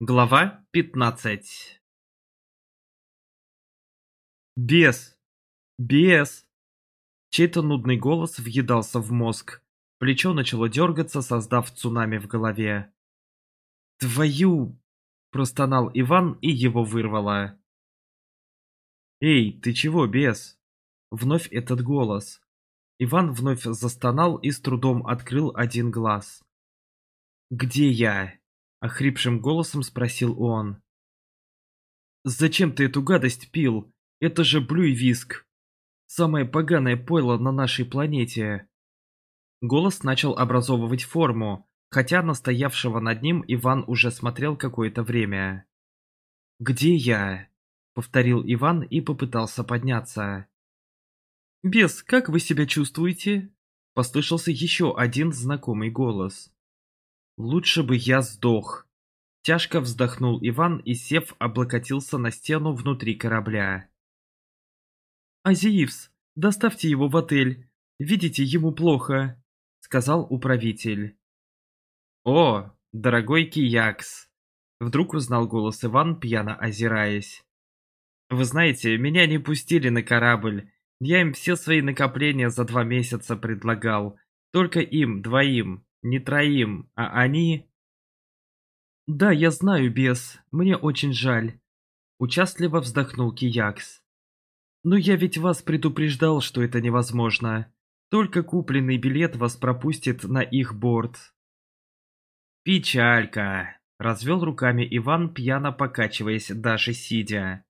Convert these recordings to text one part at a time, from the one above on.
Глава пятнадцать «Бес! Бес!» Чей-то нудный голос въедался в мозг. Плечо начало дергаться, создав цунами в голове. «Твою!» – простонал Иван и его вырвало. «Эй, ты чего, бес?» Вновь этот голос. Иван вновь застонал и с трудом открыл один глаз. «Где я?» Охрипшим голосом спросил он. «Зачем ты эту гадость пил? Это же блюй-виск. Самое поганое пойло на нашей планете». Голос начал образовывать форму, хотя настоявшего над ним Иван уже смотрел какое-то время. «Где я?» — повторил Иван и попытался подняться. «Бес, как вы себя чувствуете?» — послышался еще один знакомый голос. Лучше бы я сдох. Тяжко вздохнул Иван и, сев, облокотился на стену внутри корабля. «Азиевс, доставьте его в отель. Видите, ему плохо», — сказал управитель. «О, дорогой Киякс!» — вдруг узнал голос Иван, пьяно озираясь. «Вы знаете, меня не пустили на корабль. Я им все свои накопления за два месяца предлагал. Только им, двоим. Не троим, а они... Да, я знаю, бес, мне очень жаль. Участливо вздохнул Киякс. Но я ведь вас предупреждал, что это невозможно. Только купленный билет вас пропустит на их борт. Печалька, развел руками Иван, пьяно покачиваясь, даже сидя.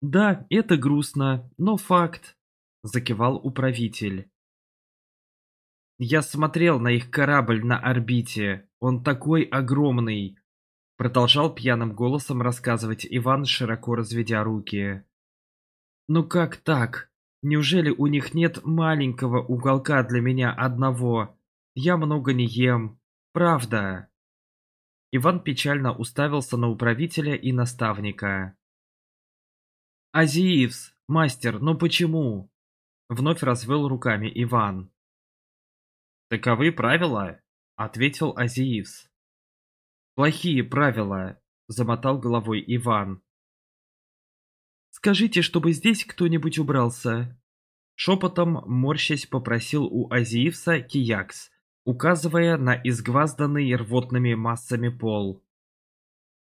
Да, это грустно, но факт, закивал управитель. Я смотрел на их корабль на орбите. Он такой огромный. Продолжал пьяным голосом рассказывать Иван, широко разведя руки. Ну как так? Неужели у них нет маленького уголка для меня одного? Я много не ем. Правда. Иван печально уставился на управителя и наставника. «Азиевс, мастер, ну почему?» Вновь развел руками Иван. Таковы правила, ответил Азиевс. Плохие правила, замотал головой Иван. Скажите, чтобы здесь кто-нибудь убрался. Шепотом, морщась, попросил у Азиевса Киякс, указывая на изгвазданный рвотными массами пол.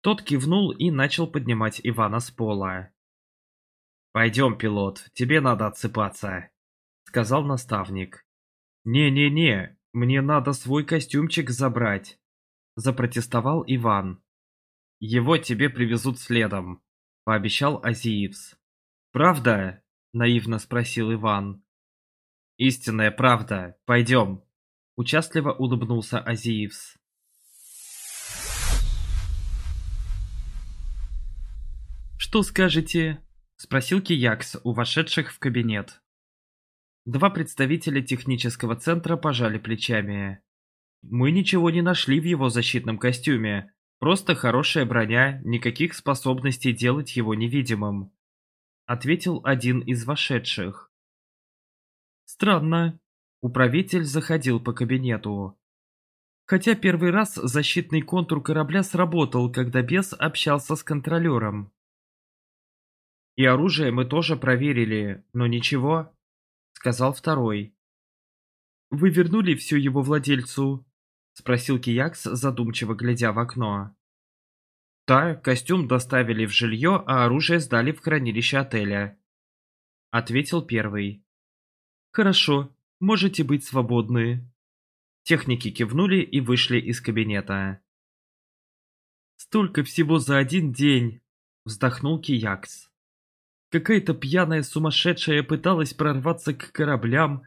Тот кивнул и начал поднимать Ивана с пола. «Пойдем, пилот, тебе надо отсыпаться», — сказал наставник. «Не-не-не, мне надо свой костюмчик забрать», – запротестовал Иван. «Его тебе привезут следом», – пообещал Азиевс. «Правда?» – наивно спросил Иван. «Истинная правда. Пойдем», – участливо улыбнулся Азиевс. «Что скажете?» – спросил Киякс у вошедших в кабинет. Два представителя технического центра пожали плечами. Мы ничего не нашли в его защитном костюме. Просто хорошая броня, никаких способностей делать его невидимым. Ответил один из вошедших. Странно. Управитель заходил по кабинету. Хотя первый раз защитный контур корабля сработал, когда бес общался с контролером. И оружие мы тоже проверили, но ничего, сказал второй. «Вы вернули все его владельцу?» — спросил Киякс, задумчиво глядя в окно. «Да, костюм доставили в жилье, а оружие сдали в хранилище отеля», — ответил первый. «Хорошо, можете быть свободны». Техники кивнули и вышли из кабинета. «Столько всего за один день!» — вздохнул Киякс. Какая-то пьяная сумасшедшая пыталась прорваться к кораблям.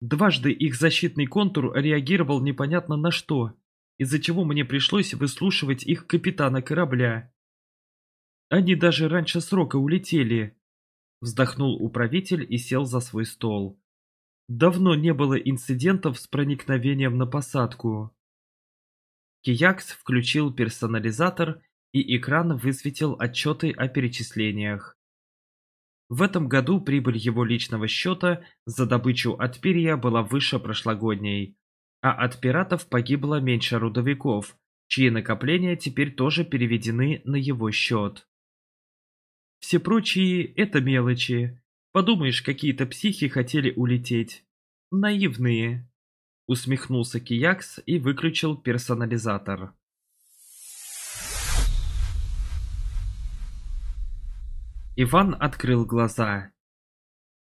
Дважды их защитный контур реагировал непонятно на что, из-за чего мне пришлось выслушивать их капитана корабля. Они даже раньше срока улетели. Вздохнул управитель и сел за свой стол. Давно не было инцидентов с проникновением на посадку. Киякс включил персонализатор и экран высветил отчеты о перечислениях. В этом году прибыль его личного счета за добычу от перья была выше прошлогодней, а от пиратов погибло меньше рудовиков, чьи накопления теперь тоже переведены на его счет. Все прочие – это мелочи. Подумаешь, какие-то психи хотели улететь. Наивные. Усмехнулся Киякс и выключил персонализатор. Иван открыл глаза.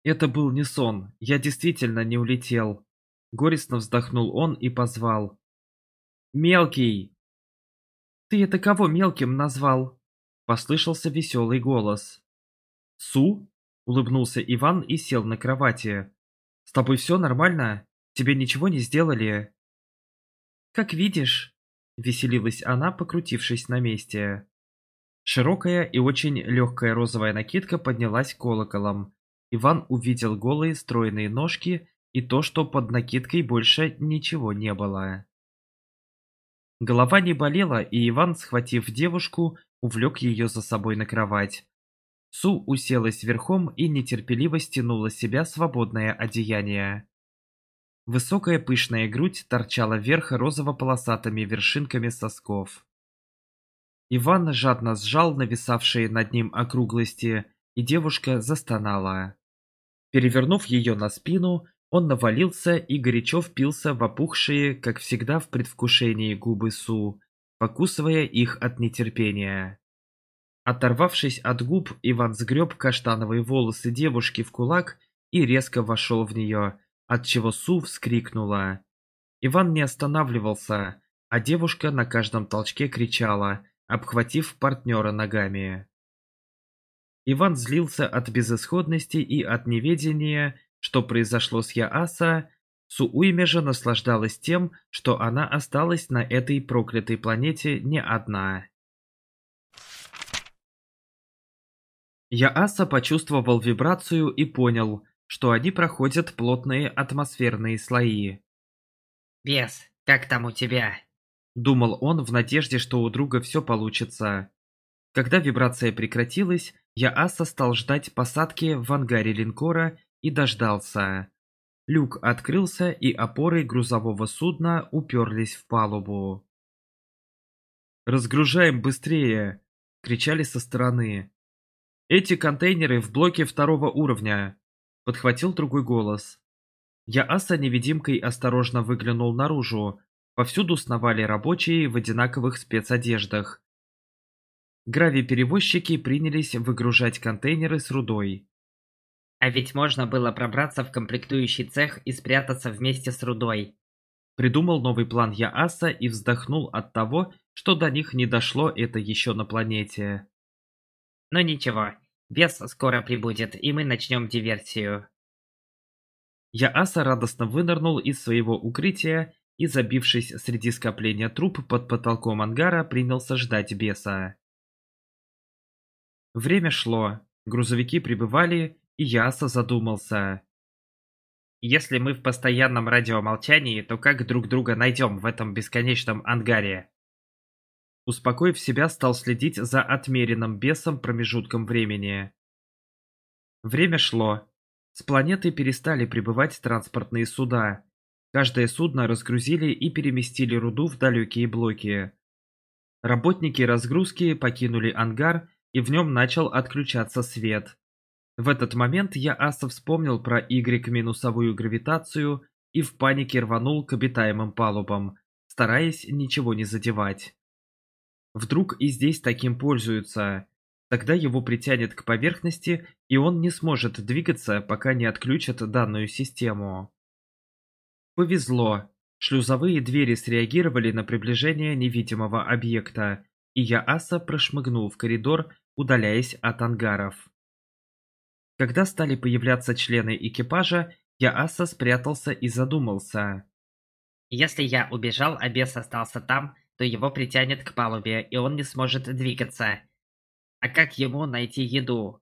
Это был не сон, я действительно не улетел. Горестно вздохнул он и позвал. «Мелкий!» «Ты это кого мелким назвал?» Послышался веселый голос. «Су?» — улыбнулся Иван и сел на кровати. «С тобой все нормально? Тебе ничего не сделали?» «Как видишь», — веселилась она, покрутившись на месте. Широкая и очень легкая розовая накидка поднялась колоколом. Иван увидел голые стройные ножки и то, что под накидкой больше ничего не было. Голова не болела, и Иван, схватив девушку, увлек ее за собой на кровать. Су уселась верхом и нетерпеливо стянула с себя свободное одеяние. Высокая пышная грудь торчала вверх розово-полосатыми вершинками сосков. Иван жадно сжал нависавшие над ним округлости, и девушка застонала. Перевернув ее на спину, он навалился и горячо впился в опухшие, как всегда в предвкушении губы Су, покусывая их от нетерпения. Оторвавшись от губ, Иван сгреб каштановые волосы девушки в кулак и резко вошел в нее, отчего Су вскрикнула. Иван не останавливался, а девушка на каждом толчке кричала – обхватив партнера ногами. Иван злился от безысходности и от неведения, что произошло с Яаса, Сууйме же наслаждалась тем, что она осталась на этой проклятой планете не одна. Яаса почувствовал вибрацию и понял, что они проходят плотные атмосферные слои. «Бес, как там у тебя?» Думал он в надежде, что у друга все получится. Когда вибрация прекратилась, Яаса стал ждать посадки в ангаре линкора и дождался. Люк открылся, и опоры грузового судна уперлись в палубу. «Разгружаем быстрее!» — кричали со стороны. «Эти контейнеры в блоке второго уровня!» — подхватил другой голос. Яаса невидимкой осторожно выглянул наружу, Повсюду сновали рабочие в одинаковых спецодеждах. Грави-перевозчики принялись выгружать контейнеры с рудой. «А ведь можно было пробраться в комплектующий цех и спрятаться вместе с рудой», придумал новый план Яаса и вздохнул от того, что до них не дошло это еще на планете. Но ничего, вес скоро прибудет, и мы начнем диверсию. Яаса радостно вынырнул из своего укрытия и, забившись среди скопления труп под потолком ангара, принялся ждать беса. Время шло, грузовики прибывали, и Яса задумался. «Если мы в постоянном радиомолчании, то как друг друга найдем в этом бесконечном ангаре?» Успокоив себя, стал следить за отмеренным бесом промежутком времени. Время шло. С планеты перестали прибывать транспортные суда, Каждое судно разгрузили и переместили руду в далекие блоки. Работники разгрузки покинули ангар, и в нем начал отключаться свет. В этот момент я асо вспомнил про Y-минусовую гравитацию и в панике рванул к обитаемым палубам, стараясь ничего не задевать. Вдруг и здесь таким пользуются. Тогда его притянет к поверхности, и он не сможет двигаться, пока не отключат данную систему. Повезло. Шлюзовые двери среагировали на приближение невидимого объекта, и я аса прошмыгнул в коридор, удаляясь от ангаров. Когда стали появляться члены экипажа, я аса спрятался и задумался. Если я убежал, а бес остался там, то его притянет к палубе, и он не сможет двигаться. А как ему найти еду?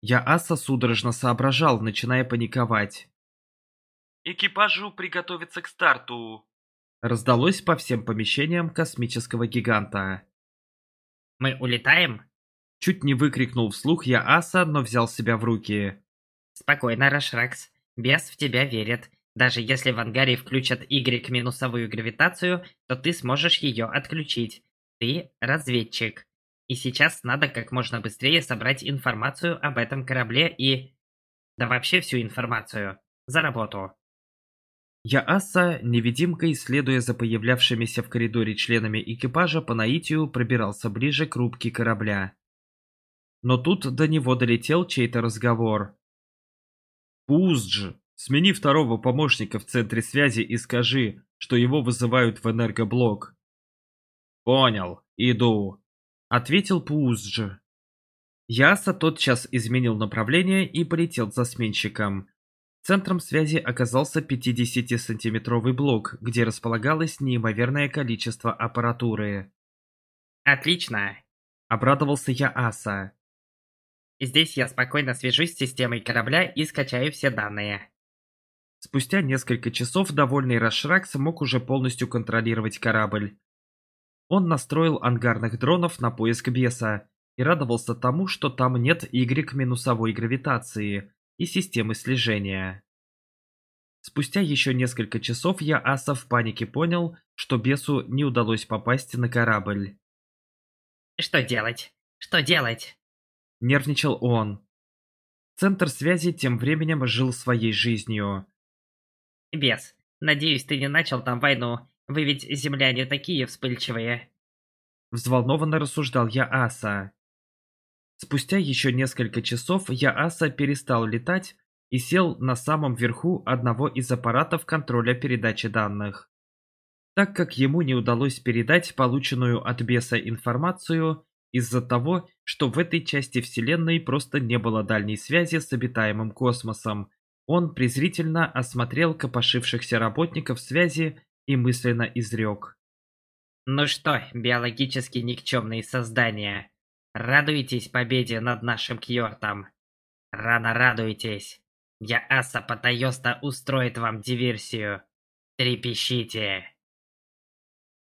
Я аса судорожно соображал, начиная паниковать экипажу приготовиться к старту!» Раздалось по всем помещениям космического гиганта. «Мы улетаем?» Чуть не выкрикнул вслух я Аса, но взял себя в руки. «Спокойно, Рашракс. Бес в тебя верит. Даже если в ангаре включат Y-минусовую гравитацию, то ты сможешь ее отключить. Ты разведчик. И сейчас надо как можно быстрее собрать информацию об этом корабле и... Да вообще всю информацию. За работу. Яасса, невидимкой, следуя за появлявшимися в коридоре членами экипажа, по наитию пробирался ближе к рубке корабля. Но тут до него долетел чей-то разговор. «Пуздж, смени второго помощника в центре связи и скажи, что его вызывают в энергоблок». «Понял, иду», — ответил Пуздж. Яса тотчас изменил направление и полетел за сменщиком, Центром связи оказался 50-сантиметровый блок, где располагалось неимоверное количество аппаратуры. «Отлично!» – обрадовался я Аса. «Здесь я спокойно свяжусь с системой корабля и скачаю все данные». Спустя несколько часов довольный Рашрак смог уже полностью контролировать корабль. Он настроил ангарных дронов на поиск беса и радовался тому, что там нет Y-минусовой гравитации – и системы слежения. Спустя еще несколько часов я аса в панике понял, что бесу не удалось попасть на корабль. «Что делать? Что делать?» – нервничал он. Центр связи тем временем жил своей жизнью. «Бес, надеюсь, ты не начал там войну. Вы ведь земляне такие вспыльчивые». Взволнованно рассуждал я Аса. Спустя еще несколько часов Яаса перестал летать и сел на самом верху одного из аппаратов контроля передачи данных. Так как ему не удалось передать полученную от беса информацию из-за того, что в этой части Вселенной просто не было дальней связи с обитаемым космосом, он презрительно осмотрел копошившихся работников связи и мысленно изрек. «Ну что, биологически никчемные создания, Радуйтесь победе над нашим Кьортом. Рано радуйтесь. Я Аса Патайоста устроит вам диверсию. Трепещите.